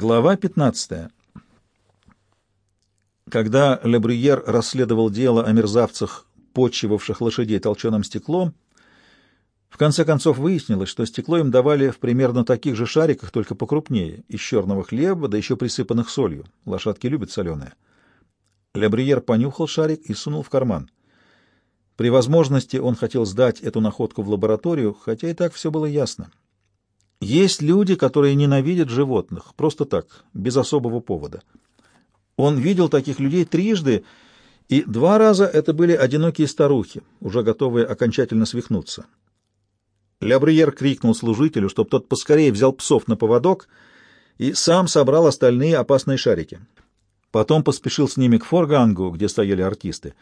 Глава 15. Когда Лебрюер расследовал дело о мерзавцах, почивавших лошадей толченым стеклом, в конце концов выяснилось, что стекло им давали в примерно таких же шариках, только покрупнее, из черного хлеба, да еще присыпанных солью. Лошадки любят соленое. Лебрюер понюхал шарик и сунул в карман. При возможности он хотел сдать эту находку в лабораторию, хотя и так все было ясно. Есть люди, которые ненавидят животных, просто так, без особого повода. Он видел таких людей трижды, и два раза это были одинокие старухи, уже готовые окончательно свихнуться. Лябриер крикнул служителю, чтобы тот поскорее взял псов на поводок и сам собрал остальные опасные шарики. Потом поспешил с ними к Форгангу, где стояли артисты.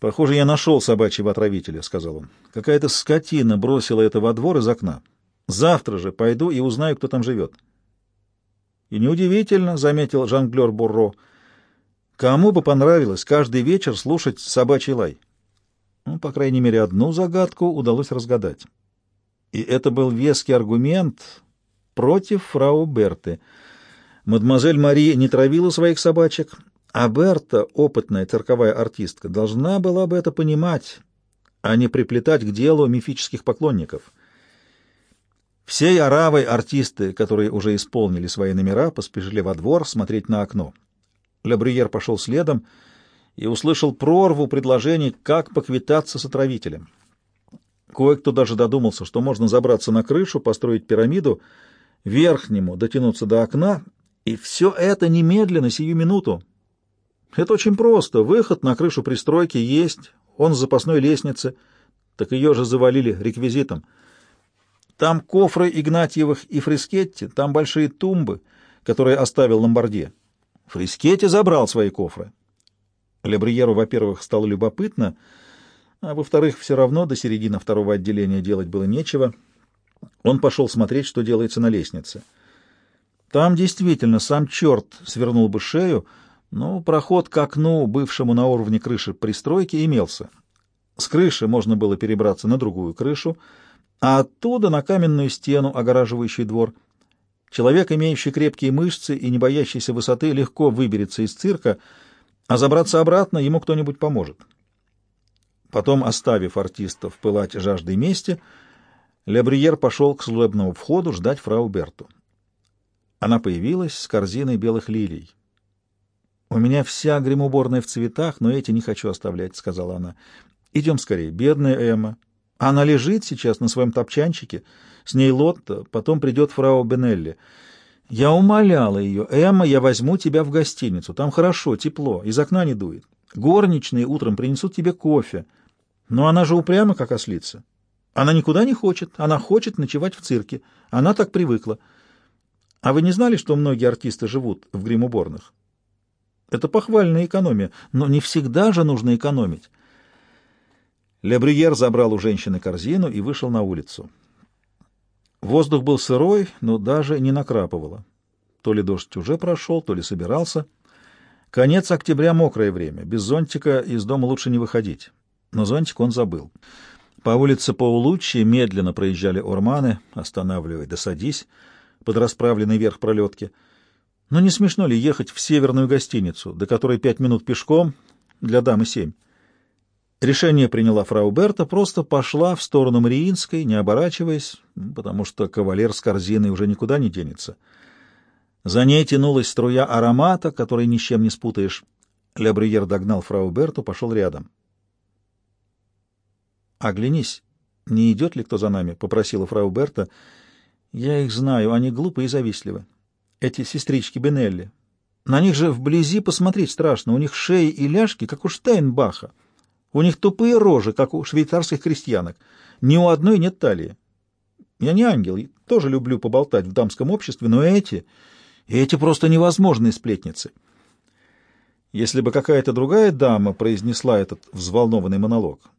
«Похоже, я нашел собачьего отравителя», — сказал он. «Какая-то скотина бросила это во двор из окна». Завтра же пойду и узнаю, кто там живет. И неудивительно, — заметил жонглер Бурро, — кому бы понравилось каждый вечер слушать собачий лай. Ну, по крайней мере, одну загадку удалось разгадать. И это был веский аргумент против фрау Берты. Мадемуазель Мари не травила своих собачек, а Берта, опытная цирковая артистка, должна была бы это понимать, а не приплетать к делу мифических поклонников. Всей оравой артисты, которые уже исполнили свои номера, поспешили во двор смотреть на окно. Лебрюер пошел следом и услышал прорву предложений, как поквитаться с отравителем. Кое-кто даже додумался, что можно забраться на крышу, построить пирамиду, верхнему дотянуться до окна, и все это немедленно, сию минуту. Это очень просто. Выход на крышу пристройки есть, он с запасной лестницы, так ее же завалили реквизитом. Там кофры Игнатьевых и Фрискетти, там большие тумбы, которые оставил Ломбардье. Фрискетти забрал свои кофры. Лебриеру, во-первых, стало любопытно, а во-вторых, все равно до середины второго отделения делать было нечего. Он пошел смотреть, что делается на лестнице. Там действительно сам черт свернул бы шею, но проход к окну, бывшему на уровне крыши пристройки, имелся. С крыши можно было перебраться на другую крышу, а оттуда на каменную стену, огораживающую двор. Человек, имеющий крепкие мышцы и не боящийся высоты, легко выберется из цирка, а забраться обратно ему кто-нибудь поможет. Потом, оставив артистов пылать жаждой мести, Лебриер пошел к служебному входу ждать фрау Берту. Она появилась с корзиной белых лилий. «У меня вся гримуборная в цветах, но эти не хочу оставлять», — сказала она. «Идем скорее, бедная Эмма. Она лежит сейчас на своем топчанчике, с ней Лотта, потом придет фрау Бенелли. Я умоляла ее, Эмма, я возьму тебя в гостиницу, там хорошо, тепло, из окна не дует. Горничные утром принесут тебе кофе. Но она же упряма, как ослица. Она никуда не хочет, она хочет ночевать в цирке. Она так привыкла. А вы не знали, что многие артисты живут в гримуборных? Это похвальная экономия, но не всегда же нужно экономить. Лебрюер забрал у женщины корзину и вышел на улицу. Воздух был сырой, но даже не накрапывало. То ли дождь уже прошел, то ли собирался. Конец октября — мокрое время. Без зонтика из дома лучше не выходить. Но зонтик он забыл. По улице Паулуччи медленно проезжали орманы, останавливая, да садись, под расправленный верх пролетки. Но не смешно ли ехать в северную гостиницу, до которой пять минут пешком, для дамы семь? Решение приняла фрау Берта, просто пошла в сторону Мариинской, не оборачиваясь, потому что кавалер с корзиной уже никуда не денется. За ней тянулась струя аромата, который ни с чем не спутаешь. Лебрюер догнал фрау Берту, пошел рядом. «Оглянись, не идет ли кто за нами?» — попросила фрау Берта. «Я их знаю, они глупы и завистливы. Эти сестрички Бенелли. На них же вблизи посмотреть страшно, у них шеи и ляжки, как у Штайнбаха». У них тупые рожи, как у швейцарских крестьянок. Ни у одной нет талии. Я не ангел, тоже люблю поболтать в дамском обществе, но эти... Эти просто невозможные сплетницы. Если бы какая-то другая дама произнесла этот взволнованный монолог,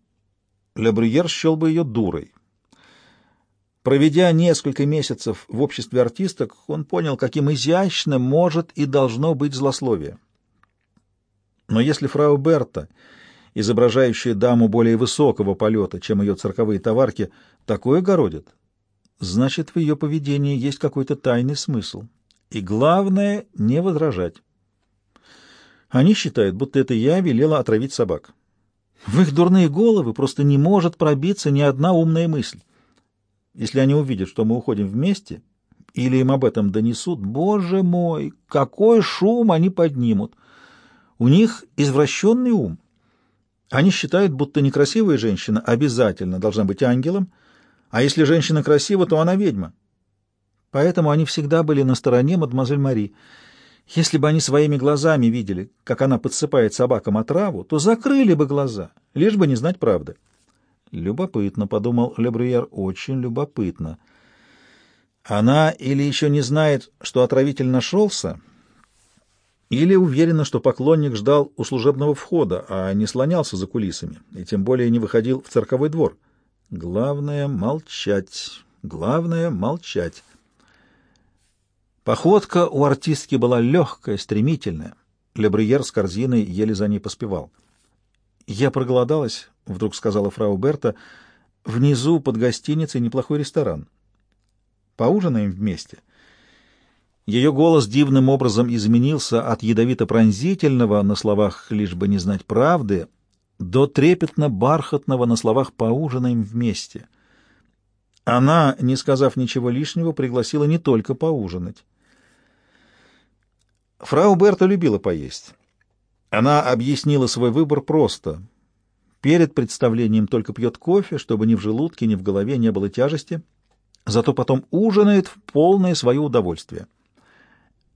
Лебрюер счел бы ее дурой. Проведя несколько месяцев в обществе артисток, он понял, каким изящным может и должно быть злословие. Но если фрау Берта изображающая даму более высокого полета, чем ее цирковые товарки, такое городит, значит, в ее поведении есть какой-то тайный смысл. И главное — не возражать. Они считают, будто это я велела отравить собак. В их дурные головы просто не может пробиться ни одна умная мысль. Если они увидят, что мы уходим вместе, или им об этом донесут, боже мой, какой шум они поднимут! У них извращенный ум. Они считают, будто некрасивая женщина обязательно должна быть ангелом, а если женщина красива, то она ведьма. Поэтому они всегда были на стороне мадемуазель Мари. Если бы они своими глазами видели, как она подсыпает собакам отраву, то закрыли бы глаза, лишь бы не знать правды. Любопытно, — подумал Лебрюер, — очень любопытно. Она или еще не знает, что отравитель нашелся, или уверена, что поклонник ждал у служебного входа, а не слонялся за кулисами, и тем более не выходил в цирковой двор. Главное — молчать, главное — молчать. Походка у артистки была легкая, стремительная. Лебриер с корзиной еле за ней поспевал. «Я проголодалась», — вдруг сказала фрау Берта. «Внизу под гостиницей неплохой ресторан. Поужинаем вместе». Ее голос дивным образом изменился от ядовито-пронзительного на словах «лишь бы не знать правды» до трепетно-бархатного на словах «поужинаем вместе». Она, не сказав ничего лишнего, пригласила не только поужинать. Фрау Берта любила поесть. Она объяснила свой выбор просто. Перед представлением только пьет кофе, чтобы ни в желудке, ни в голове не было тяжести, зато потом ужинает в полное свое удовольствие.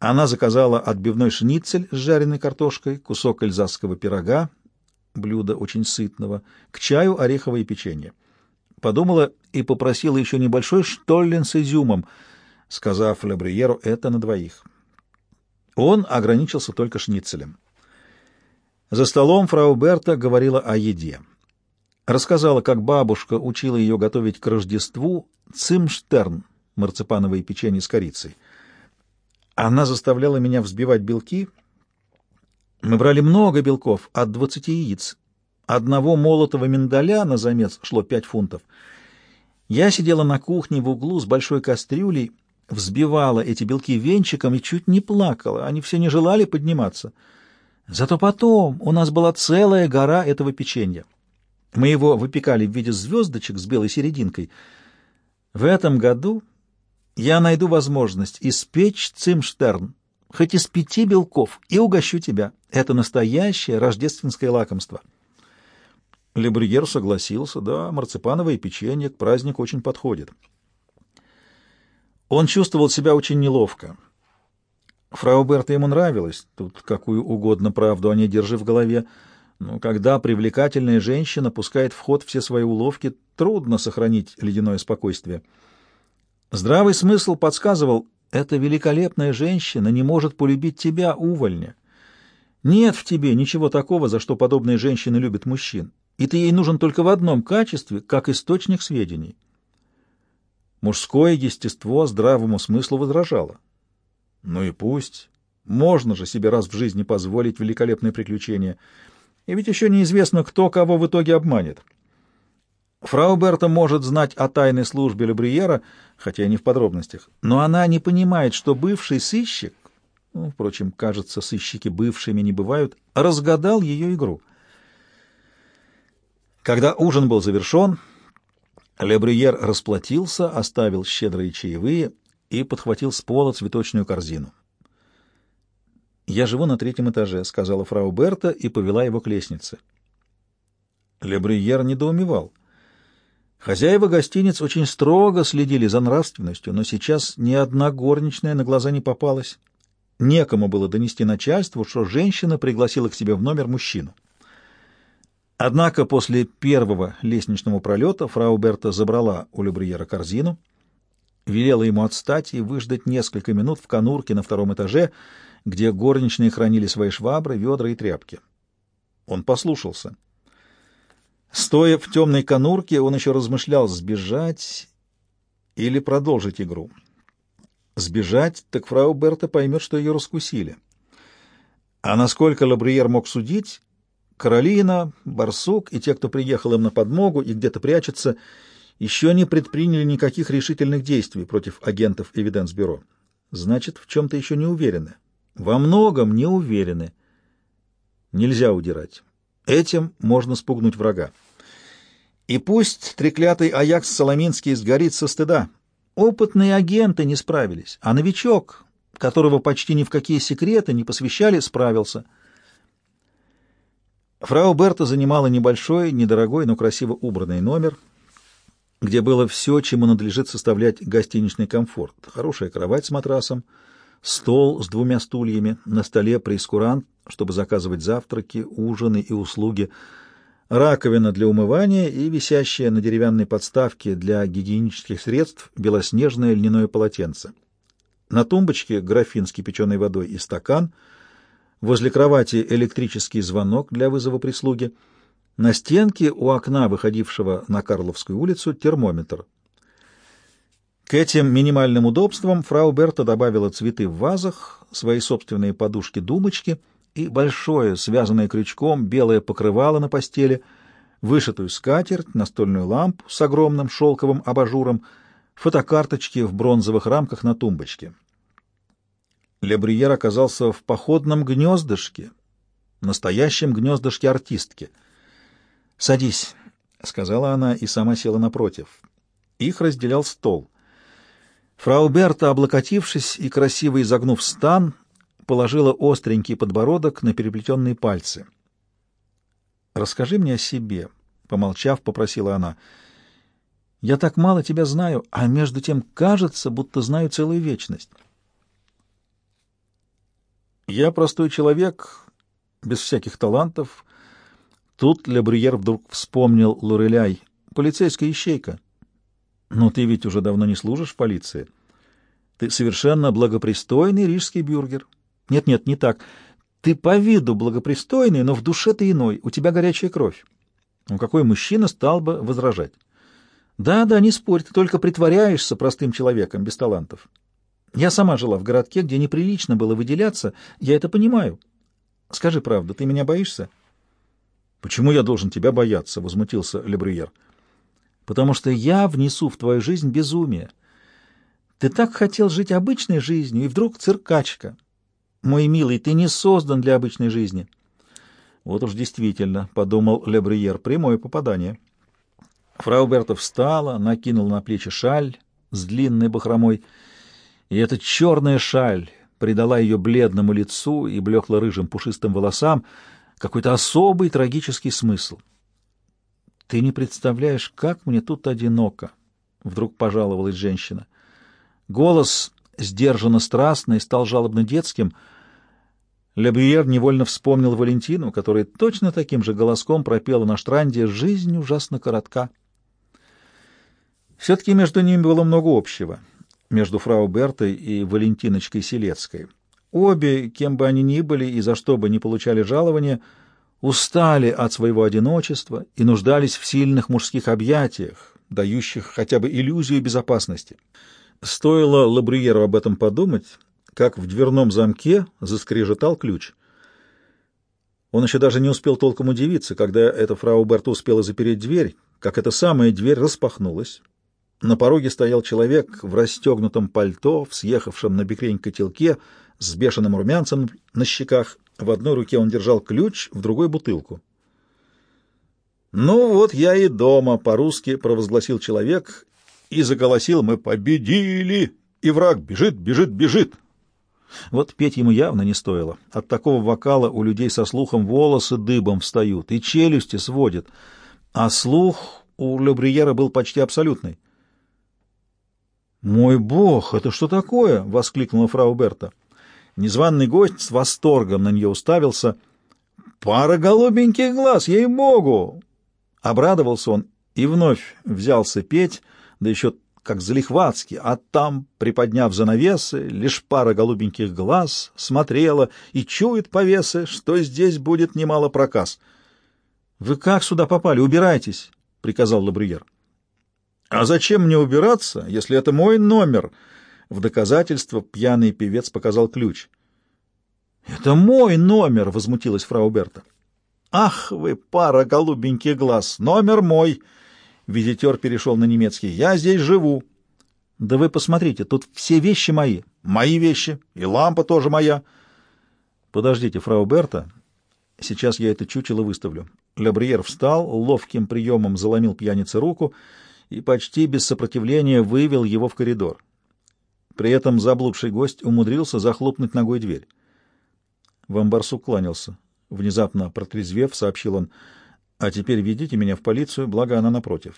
Она заказала отбивной шницель с жареной картошкой, кусок эльзасского пирога, блюдо очень сытного, к чаю ореховое печенье. Подумала и попросила еще небольшой штоллен с изюмом, сказав Лабриеру это на двоих. Он ограничился только шницелем. За столом фрау Берта говорила о еде. Рассказала, как бабушка учила ее готовить к Рождеству цимштерн, марципановое печенье с корицей. Она заставляла меня взбивать белки. Мы брали много белков, от двадцати яиц. Одного молотого миндаля на замес шло пять фунтов. Я сидела на кухне в углу с большой кастрюлей взбивала эти белки венчиком и чуть не плакала. Они все не желали подниматься. Зато потом у нас была целая гора этого печенья. Мы его выпекали в виде звездочек с белой серединкой. В этом году я найду возможность испечь цимштерн, хоть из пяти белков, и угощу тебя. Это настоящее рождественское лакомство. Лебрюер согласился. Да, марципановое печенье к празднику очень подходит. Он чувствовал себя очень неловко. Фрау Берта ему нравилась, тут какую угодно правду о ней держи в голове, но когда привлекательная женщина пускает в ход все свои уловки, трудно сохранить ледяное спокойствие. Здравый смысл подсказывал, эта великолепная женщина не может полюбить тебя, увольня. Нет в тебе ничего такого, за что подобные женщины любят мужчин, и ты ей нужен только в одном качестве, как источник сведений. Мужское естество здравому смыслу возражало. Ну и пусть. Можно же себе раз в жизни позволить великолепное приключение. И ведь еще неизвестно, кто кого в итоге обманет. Фрау Берта может знать о тайной службе Лебриера, хотя и не в подробностях, но она не понимает, что бывший сыщик, ну, впрочем, кажется, сыщики бывшими не бывают, разгадал ее игру. Когда ужин был завершен, Лебрюер расплатился, оставил щедрые чаевые и подхватил с пола цветочную корзину. «Я живу на третьем этаже», — сказала фрау Берта и повела его к лестнице. Лебрюер недоумевал. Хозяева гостиниц очень строго следили за нравственностью, но сейчас ни одна горничная на глаза не попалась. Некому было донести начальству, что женщина пригласила к себе в номер мужчину. Однако после первого лестничного пролета фрау Берта забрала у Любриера корзину, велела ему отстать и выждать несколько минут в конурке на втором этаже, где горничные хранили свои швабры, ведра и тряпки. Он послушался. Стоя в темной конурке, он еще размышлял, сбежать или продолжить игру. Сбежать, так фрау Берта поймет, что ее раскусили. А насколько Лабриер мог судить, Каролина, Барсук и те, кто приехал им на подмогу и где-то прячется, еще не предприняли никаких решительных действий против агентов Эвиденс-бюро. Значит, в чем-то еще не уверены. Во многом не уверены. Нельзя удирать. Этим можно спугнуть врага. И пусть треклятый Аякс Соломинский сгорит со стыда. Опытные агенты не справились, а новичок, которого почти ни в какие секреты не посвящали, справился. Фрау Берта занимала небольшой, недорогой, но красиво убранный номер, где было все, чему надлежит составлять гостиничный комфорт. Хорошая кровать с матрасом, стол с двумя стульями, на столе прейскурант, чтобы заказывать завтраки, ужины и услуги, раковина для умывания и висящая на деревянной подставке для гигиенических средств белоснежное льняное полотенце. На тумбочке графин с кипяченой водой и стакан, возле кровати электрический звонок для вызова прислуги, на стенке у окна, выходившего на Карловскую улицу, термометр. К этим минимальным удобствам фрау Берта добавила цветы в вазах, свои собственные подушки-думочки и большое, связанное крючком, белое покрывало на постели, вышитую скатерть, настольную лампу с огромным шелковым абажуром, фотокарточки в бронзовых рамках на тумбочке. Лебрюер оказался в походном гнездышке, настоящем гнездышке артистки. «Садись», — сказала она и сама села напротив. Их разделял стол. Фрау Берта, облокотившись и красиво изогнув стан, положила остренький подбородок на переплетенные пальцы. «Расскажи мне о себе», — помолчав, попросила она. «Я так мало тебя знаю, а между тем кажется, будто знаю целую вечность». «Я простой человек, без всяких талантов». Тут Лебрюер вдруг вспомнил Лореляй, полицейская ищейка. Но ты ведь уже давно не служишь в полиции. Ты совершенно благопристойный рижский бюргер. Нет-нет, не так. Ты по виду благопристойный, но в душе ты иной, у тебя горячая кровь. Ну, какой мужчина стал бы возражать? Да-да, не спорь, ты только притворяешься простым человеком, без талантов. Я сама жила в городке, где неприлично было выделяться, я это понимаю. Скажи правду, ты меня боишься? Почему я должен тебя бояться? — возмутился Лебрюер. — потому что я внесу в твою жизнь безумие. Ты так хотел жить обычной жизнью, и вдруг циркачка. Мой милый, ты не создан для обычной жизни. Вот уж действительно, — подумал Лебриер, — прямое попадание. Фрау Берта встала, накинула на плечи шаль с длинной бахромой, и эта черная шаль придала ее бледному лицу и блекло-рыжим пушистым волосам какой-то особый трагический смысл — «Ты не представляешь, как мне тут одиноко!» — вдруг пожаловалась женщина. Голос сдержанно страстный стал жалобно детским. Лебриер невольно вспомнил Валентину, которая точно таким же голоском пропела на штранде «Жизнь ужасно коротка». Все-таки между ними было много общего, между фрау Бертой и Валентиночкой Селецкой. Обе, кем бы они ни были и за что бы ни получали жалования, — устали от своего одиночества и нуждались в сильных мужских объятиях, дающих хотя бы иллюзию безопасности. Стоило Лабриеру об этом подумать, как в дверном замке заскрежетал ключ. Он еще даже не успел толком удивиться, когда эта фрау Берта успела запереть дверь, как эта самая дверь распахнулась. На пороге стоял человек в расстегнутом пальто, в съехавшем на бекрень котелке, с бешеным румянцем на щеках в одной руке он держал ключ, в другой — бутылку. «Ну вот я и дома», — по-русски провозгласил человек и заголосил «Мы победили!» И враг бежит, бежит, бежит. Вот петь ему явно не стоило. От такого вокала у людей со слухом волосы дыбом встают и челюсти сводят, а слух у Лебриера был почти абсолютный. «Мой бог, это что такое?» — воскликнула фрау Берта. Незваный гость с восторгом на нее уставился. «Пара голубеньких глаз, ей-богу!» Обрадовался он и вновь взялся петь, да еще как залихватски, а там, приподняв занавесы, лишь пара голубеньких глаз смотрела и чует повесы, что здесь будет немало проказ. — Вы как сюда попали? Убирайтесь! — приказал Лабрюер. — А зачем мне убираться, если это мой номер? — в доказательство пьяный певец показал ключ. «Это мой номер!» — возмутилась фрау Берта. «Ах вы, пара голубеньких глаз! Номер мой!» Визитер перешел на немецкий. «Я здесь живу!» «Да вы посмотрите, тут все вещи мои. Мои вещи, и лампа тоже моя. Подождите, фрау Берта, сейчас я это чучело выставлю. Лебриер встал, ловким приемом заломил пьянице руку и почти без сопротивления вывел его в коридор. При этом заблудший гость умудрился захлопнуть ногой дверь. Вамбарсу кланялся. Внезапно протрезвев, сообщил он, «А теперь ведите меня в полицию, благо она напротив».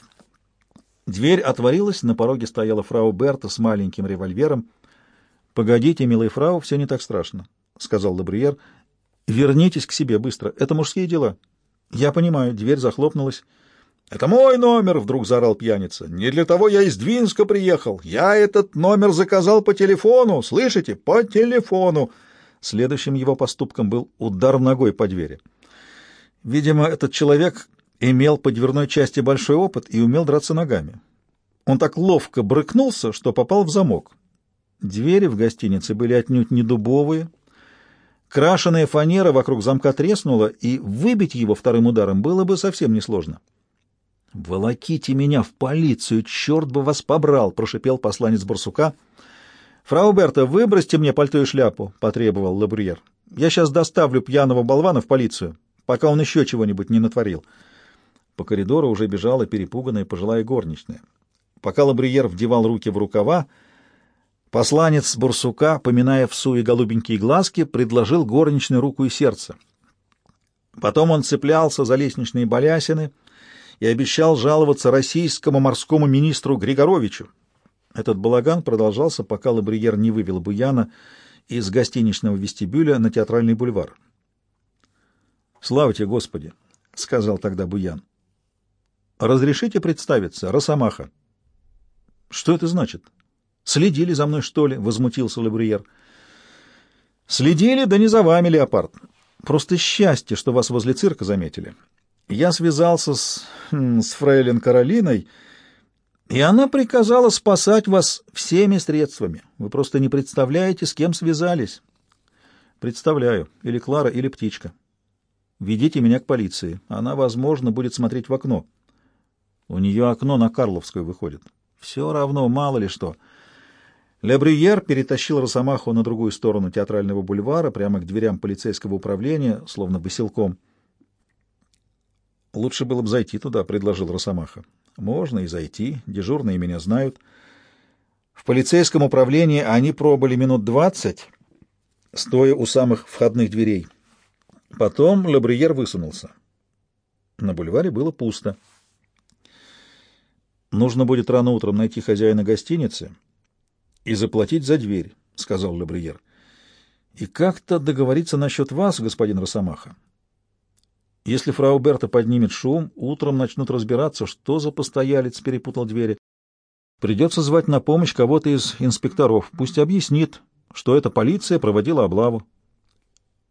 Дверь отворилась, на пороге стояла фрау Берта с маленьким револьвером. «Погодите, милый фрау, все не так страшно», — сказал Лабриер. «Вернитесь к себе быстро, это мужские дела». «Я понимаю», — дверь захлопнулась. «Это мой номер!» — вдруг заорал пьяница. «Не для того я из Двинска приехал. Я этот номер заказал по телефону. Слышите? По телефону!» Следующим его поступком был удар ногой по двери. Видимо, этот человек имел по дверной части большой опыт и умел драться ногами. Он так ловко брыкнулся, что попал в замок. Двери в гостинице были отнюдь не дубовые. Крашеная фанера вокруг замка треснула, и выбить его вторым ударом было бы совсем несложно. «Волоките меня в полицию, черт бы вас побрал!» — прошипел посланец Барсука. «Фрау Берта, выбросьте мне пальто и шляпу», — потребовал Лабрюер. «Я сейчас доставлю пьяного болвана в полицию, пока он еще чего-нибудь не натворил». По коридору уже бежала перепуганная пожилая горничная. Пока Лабрюер вдевал руки в рукава, посланец Барсука, поминая в суе голубенькие глазки, предложил горничной руку и сердце. Потом он цеплялся за лестничные балясины — и обещал жаловаться российскому морскому министру Григоровичу. Этот балаган продолжался, пока Лабриер не вывел Буяна из гостиничного вестибюля на театральный бульвар. «Слава тебе, Господи!» — сказал тогда Буян. «Разрешите представиться, Росомаха». «Что это значит? Следили за мной, что ли?» — возмутился Лабриер. «Следили, да не за вами, Леопард. Просто счастье, что вас возле цирка заметили. Я связался с, хм, с фрейлин Каролиной, и она приказала спасать вас всеми средствами. Вы просто не представляете, с кем связались. Представляю. Или Клара, или Птичка. Ведите меня к полиции. Она, возможно, будет смотреть в окно. У нее окно на Карловскую выходит. Все равно, мало ли что. Ле перетащил Росомаху на другую сторону театрального бульвара, прямо к дверям полицейского управления, словно басилком. Лучше было бы зайти туда, — предложил Росомаха. Можно и зайти, дежурные меня знают. В полицейском управлении они пробыли минут двадцать, стоя у самых входных дверей. Потом Лабриер высунулся. На бульваре было пусто. «Нужно будет рано утром найти хозяина гостиницы и заплатить за дверь», — сказал Лабриер. «И как-то договориться насчет вас, господин Росомаха. Если фрау Берта поднимет шум, утром начнут разбираться, что за постоялец перепутал двери. Придется звать на помощь кого-то из инспекторов. Пусть объяснит, что эта полиция проводила облаву. —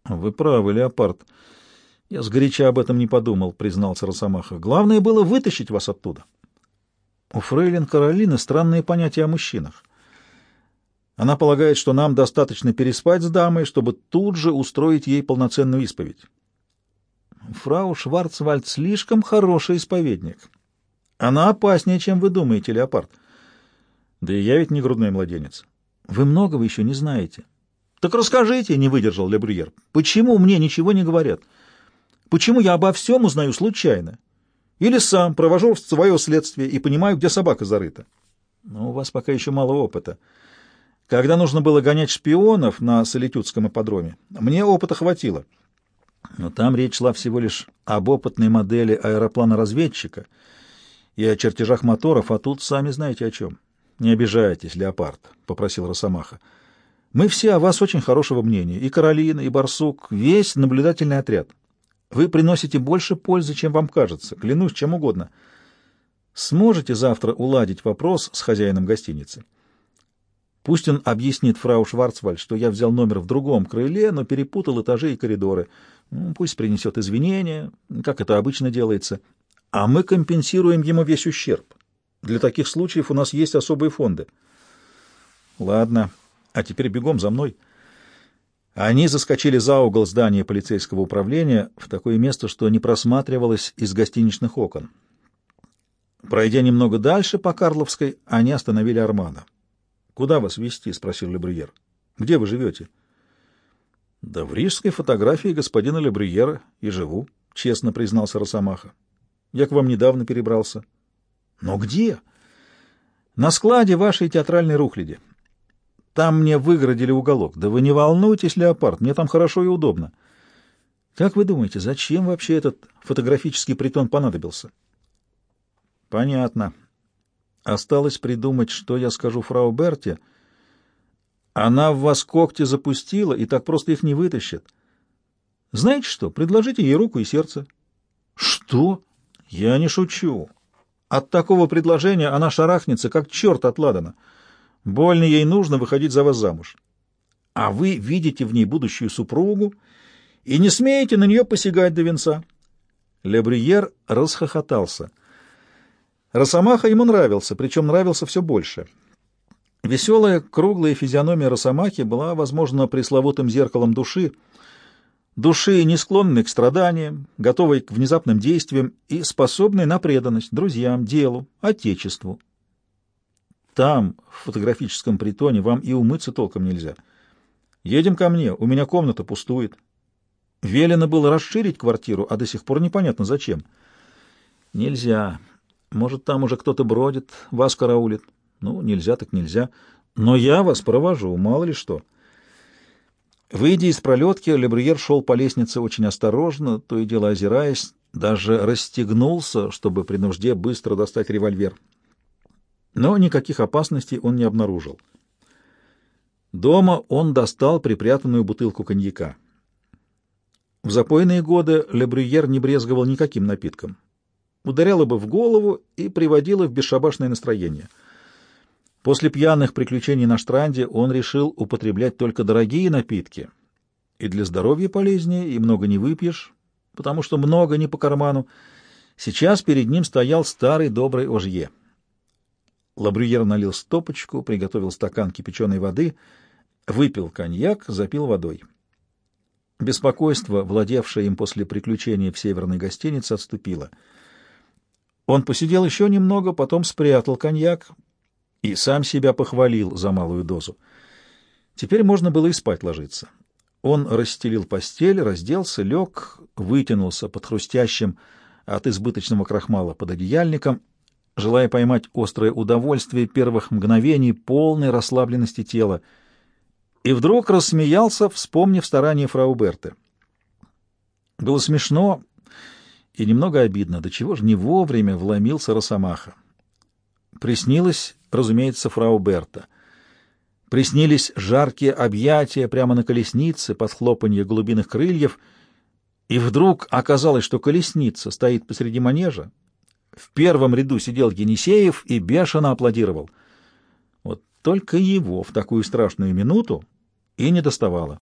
Вы правы, Леопард. Я сгоряча об этом не подумал, — признался Росомаха. — Главное было вытащить вас оттуда. У фрейлин Каролины странные понятия о мужчинах. Она полагает, что нам достаточно переспать с дамой, чтобы тут же устроить ей полноценную исповедь. Фрау Шварцвальд слишком хороший исповедник. Она опаснее, чем вы думаете, Леопард. Да и я ведь не грудной младенец. Вы многого еще не знаете. Так расскажите, не выдержал Лебрюер. Почему мне ничего не говорят? Почему я обо всем узнаю случайно? Или сам провожу свое следствие и понимаю, где собака зарыта? Но у вас пока еще мало опыта. Когда нужно было гонять шпионов на Солитюдском ипподроме, мне опыта хватило. Но там речь шла всего лишь об опытной модели аэроплана-разведчика и о чертежах моторов, а тут сами знаете о чем. — Не обижайтесь, Леопард, — попросил Росомаха. — Мы все о вас очень хорошего мнения, и Каролина, и Барсук, весь наблюдательный отряд. Вы приносите больше пользы, чем вам кажется, клянусь чем угодно. Сможете завтра уладить вопрос с хозяином гостиницы? Пусть он объяснит фрау Шварцвальд, что я взял номер в другом крыле, но перепутал этажи и коридоры — ну, пусть принесет извинения, как это обычно делается, а мы компенсируем ему весь ущерб. Для таких случаев у нас есть особые фонды. Ладно, а теперь бегом за мной. Они заскочили за угол здания полицейского управления в такое место, что не просматривалось из гостиничных окон. Пройдя немного дальше по Карловской, они остановили Армана. — Куда вас вести? — спросил Лебрюер. Где вы живете? Да в рижской фотографии господина Лебрюера и живу, честно признался Росомаха. Я к вам недавно перебрался. Но где? На складе вашей театральной рухляди. Там мне выгородили уголок. Да вы не волнуйтесь, Леопард, мне там хорошо и удобно. Как вы думаете, зачем вообще этот фотографический притон понадобился? Понятно. Осталось придумать, что я скажу фрау Берте. Она в вас когти запустила, и так просто их не вытащит. Знаете что, предложите ей руку и сердце. Что? Я не шучу. От такого предложения она шарахнется, как черт от ладана. Больно ей нужно выходить за вас замуж. А вы видите в ней будущую супругу и не смеете на нее посягать до венца. Лебрюер расхохотался. Росомаха ему нравился, причем нравился все больше. Веселая, круглая физиономия Росомахи была, возможно, пресловутым зеркалом души, души, не склонной к страданиям, готовой к внезапным действиям и способной на преданность друзьям, делу, отечеству. Там, в фотографическом притоне, вам и умыться толком нельзя. Едем ко мне, у меня комната пустует. Велено было расширить квартиру, а до сих пор непонятно зачем. Нельзя. Может, там уже кто-то бродит, вас караулит. Ну, нельзя так нельзя. Но я вас провожу, мало ли что. Выйдя из пролетки, Лебрюер шел по лестнице очень осторожно, то и дело озираясь, даже расстегнулся, чтобы при нужде быстро достать револьвер но никаких опасностей он не обнаружил. Дома он достал припрятанную бутылку коньяка. В запойные годы Лебрюер не брезговал никаким напитком. Ударяло бы в голову и приводило в бесшабашное настроение. После пьяных приключений на штранде он решил употреблять только дорогие напитки. И для здоровья полезнее, и много не выпьешь, потому что много не по карману. Сейчас перед ним стоял старый добрый Ожье. Лабрюер налил стопочку, приготовил стакан кипяченой воды, выпил коньяк, запил водой. Беспокойство, владевшее им после приключения в северной гостинице, отступило. Он посидел еще немного, потом спрятал коньяк и сам себя похвалил за малую дозу. Теперь можно было и спать ложиться. Он расстелил постель, разделся, лег, вытянулся под хрустящим от избыточного крахмала под одеяльником — желая поймать острое удовольствие первых мгновений полной расслабленности тела, и вдруг рассмеялся, вспомнив старания фрау Берты. Было смешно и немного обидно, до чего же не вовремя вломился Росомаха. Приснилось, разумеется, фрау Берта. Приснились жаркие объятия прямо на колеснице под хлопанье голубиных крыльев, и вдруг оказалось, что колесница стоит посреди манежа, в первом ряду сидел Енисеев и бешено аплодировал. Вот только его в такую страшную минуту и не доставало.